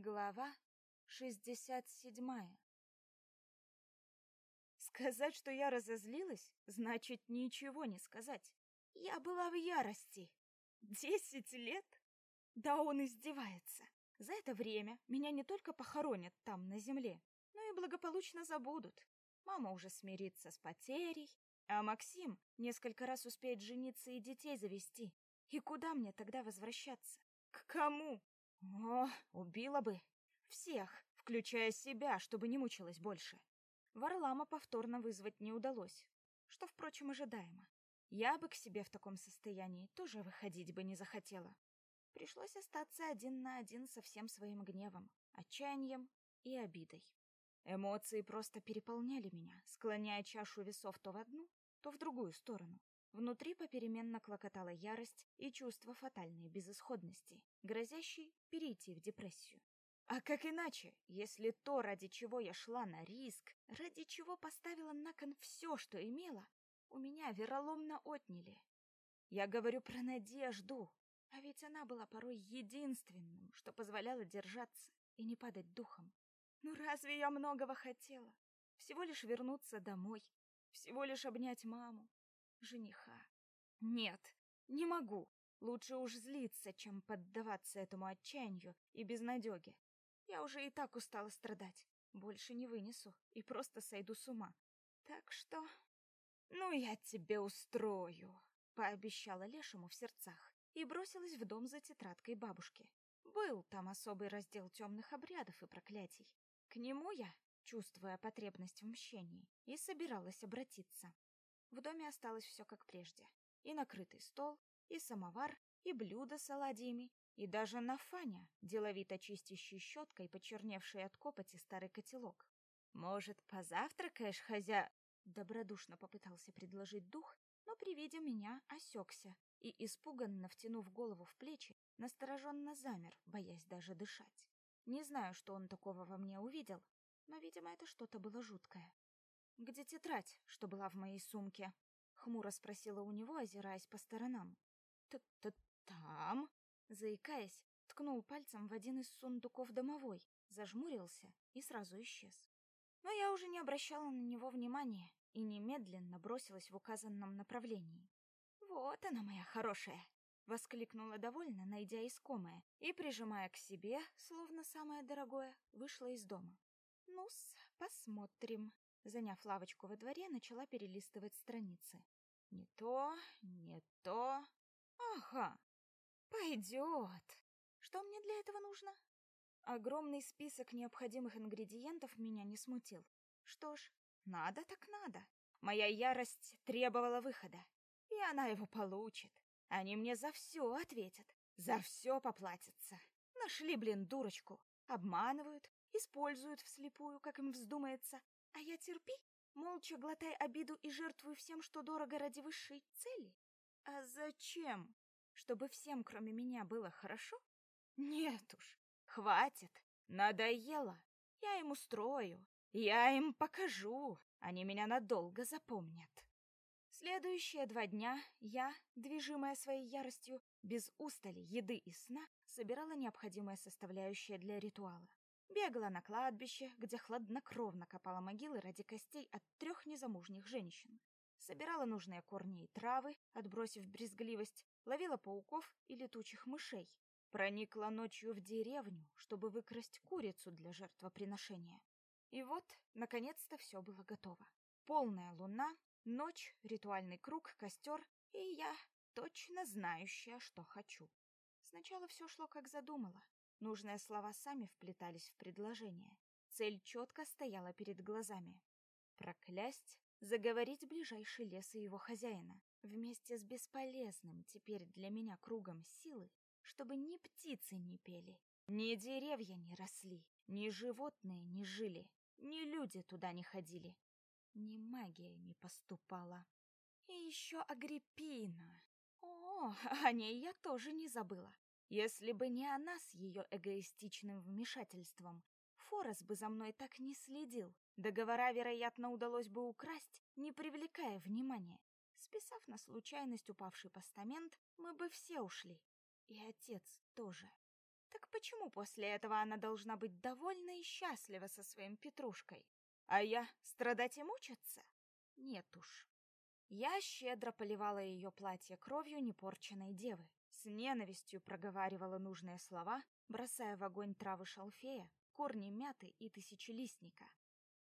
Глава 67 Сказать, что я разозлилась, значит ничего не сказать. Я была в ярости. Десять лет? Да он издевается. За это время меня не только похоронят там, на земле, но и благополучно забудут. Мама уже смирится с потерей, а Максим несколько раз успеет жениться и детей завести. И куда мне тогда возвращаться? К кому? О, убила бы. Всех, включая себя, чтобы не мучилась больше. Варлама повторно вызвать не удалось, что, впрочем, ожидаемо. Я бы к себе в таком состоянии тоже выходить бы не захотела. Пришлось остаться один на один со всем своим гневом, отчаянием и обидой. Эмоции просто переполняли меня, склоняя чашу весов то в одну, то в другую сторону. Внутри попеременно клокотала ярость и чувство фатальной безысходности, грозящей перейти в депрессию. А как иначе, если то, ради чего я шла на риск, ради чего поставила на кон все, что имела, у меня вероломно отняли? Я говорю про надежду, а ведь она была порой единственным, что позволяло держаться и не падать духом. Ну разве я многого хотела? Всего лишь вернуться домой, всего лишь обнять маму, жениха. Нет, не могу. Лучше уж злиться, чем поддаваться этому отчаянию и безнадеге. Я уже и так устала страдать. Больше не вынесу и просто сойду с ума. Так что... Ну, я тебе устрою, пообещала Лешему в сердцах и бросилась в дом за тетрадкой бабушки. Был там особый раздел темных обрядов и проклятий. К нему я, чувствуя потребность в мщении, и собиралась обратиться. В доме осталось все как прежде. И накрытый стол, и самовар, и блюда с оладьями, и даже Нафаня, деловито чистящий щеткой почерневший от копоти старый котелок. «Может, позавтракаешь, хозя...» Добродушно попытался предложить дух, но при виде меня осекся и, испуганно втянув голову в плечи, настороженно замер, боясь даже дышать. Не знаю, что он такого во мне увидел, но, видимо, это что-то было жуткое. «Где тетрадь, что была в моей сумке?» — хмуро спросила у него, озираясь по сторонам. «Т-т-там?» Заикаясь, ткнул пальцем в один из сундуков домовой, зажмурился и сразу исчез. Но я уже не обращала на него внимания и немедленно бросилась в указанном направлении. «Вот она, моя хорошая!» — воскликнула довольно, найдя искомое, и, прижимая к себе, словно самое дорогое, вышла из дома. «Ну-с, посмотрим», Заняв лавочку во дворе, начала перелистывать страницы. Не то, не то. Ага, пойдет. Что мне для этого нужно? Огромный список необходимых ингредиентов меня не смутил. Что ж, надо так надо. Моя ярость требовала выхода, и она его получит. Они мне за все ответят, за все поплатятся. Нашли, блин, дурочку. Обманывают, используют вслепую, как им вздумается, а я терпи, молча глотай обиду и жертвую всем, что дорого ради высшей цели? А зачем? Чтобы всем, кроме меня, было хорошо? Нет уж, хватит, надоело. Я им устрою, я им покажу, они меня надолго запомнят. Следующие два дня я, движимая своей яростью, без устали, еды и сна, собирала необходимые составляющие для ритуала. Бегала на кладбище, где хладнокровно копала могилы ради костей от трех незамужних женщин. Собирала нужные корни и травы, отбросив брезгливость, ловила пауков и летучих мышей. Проникла ночью в деревню, чтобы выкрасть курицу для жертвоприношения. И вот, наконец-то, все было готово. Полная луна, ночь, ритуальный круг, костер, и я, точно знающая, что хочу. Сначала все шло, как задумала. Нужные слова сами вплетались в предложение. Цель четко стояла перед глазами. Проклясть, заговорить ближайший лес и его хозяина, вместе с бесполезным теперь для меня кругом силы, чтобы ни птицы не пели, ни деревья не росли, ни животные не жили, ни люди туда не ходили, ни магия не поступала. И еще Агриппина. О, о ней я тоже не забыла. Если бы не она с ее эгоистичным вмешательством, Форес бы за мной так не следил. Договора, вероятно, удалось бы украсть, не привлекая внимания. Списав на случайность упавший постамент, мы бы все ушли. И отец тоже. Так почему после этого она должна быть довольна и счастлива со своим Петрушкой? А я страдать и мучиться? Нет уж. Я щедро поливала ее платье кровью непорченной девы, с ненавистью проговаривала нужные слова, бросая в огонь травы шалфея, корни мяты и тысячелистника.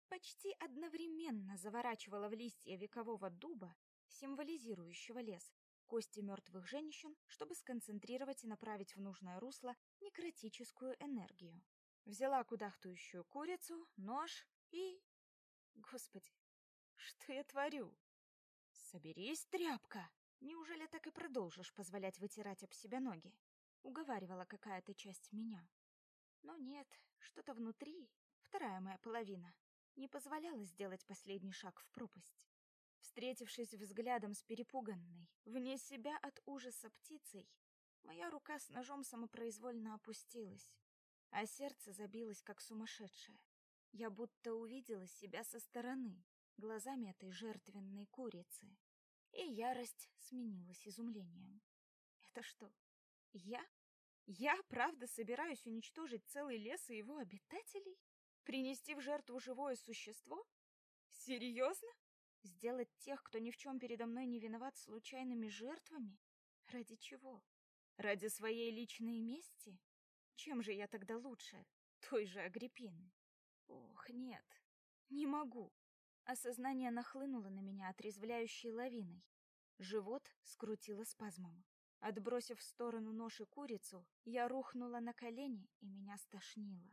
Почти одновременно заворачивала в листья векового дуба, символизирующего лес, кости мертвых женщин, чтобы сконцентрировать и направить в нужное русло некротическую энергию. Взяла кудахтающую курицу, нож и... Господи, что я творю? Соберись, тряпка! Неужели так и продолжишь позволять вытирать об себя ноги? Уговаривала какая-то часть меня. Но нет, что-то внутри, вторая моя половина, не позволяла сделать последний шаг в пропасть. Встретившись взглядом с перепуганной, вне себя от ужаса птицей, моя рука с ножом самопроизвольно опустилась, а сердце забилось как сумасшедшее. Я будто увидела себя со стороны, глазами этой жертвенной курицы и ярость сменилась изумлением. Это что, я? Я правда собираюсь уничтожить целый лес и его обитателей? Принести в жертву живое существо? Серьезно? Сделать тех, кто ни в чем передо мной не виноват, случайными жертвами? Ради чего? Ради своей личной мести? Чем же я тогда лучше той же Агриппины? Ох, нет, не могу. Осознание нахлынуло на меня отрезвляющей лавиной. Живот скрутило спазмом. Отбросив в сторону нож и курицу, я рухнула на колени, и меня стошнило.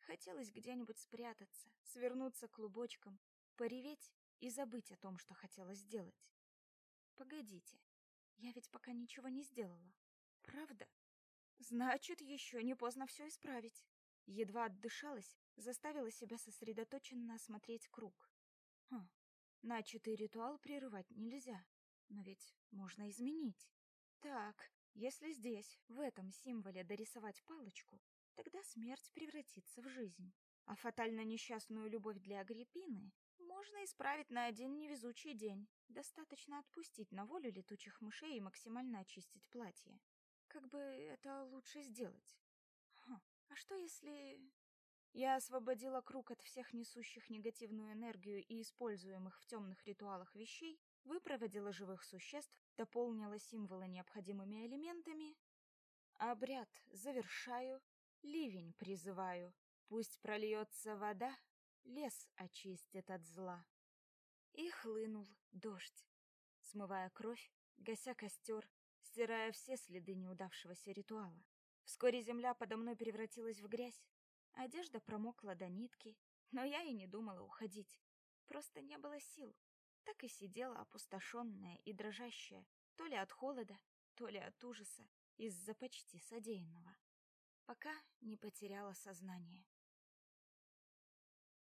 Хотелось где-нибудь спрятаться, свернуться клубочком, пореветь и забыть о том, что хотела сделать. Погодите, я ведь пока ничего не сделала. Правда? Значит, еще не поздно все исправить. Едва отдышалась, заставила себя сосредоточенно осмотреть круг. Хм, начатый ритуал прерывать нельзя, но ведь можно изменить. Так, если здесь, в этом символе дорисовать палочку, тогда смерть превратится в жизнь. А фатально несчастную любовь для Агриппины можно исправить на один невезучий день. Достаточно отпустить на волю летучих мышей и максимально очистить платье. Как бы это лучше сделать? Хм, а что если... Я освободила круг от всех несущих негативную энергию и используемых в темных ритуалах вещей, выпроводила живых существ, дополнила символы необходимыми элементами. Обряд завершаю, ливень призываю, пусть прольется вода, лес очистит от зла. И хлынул дождь, смывая кровь, гася костер, стирая все следы неудавшегося ритуала. Вскоре земля подо мной превратилась в грязь, Одежда промокла до нитки, но я и не думала уходить. Просто не было сил. Так и сидела опустошенная и дрожащая, то ли от холода, то ли от ужаса, из-за почти содеянного. Пока не потеряла сознание.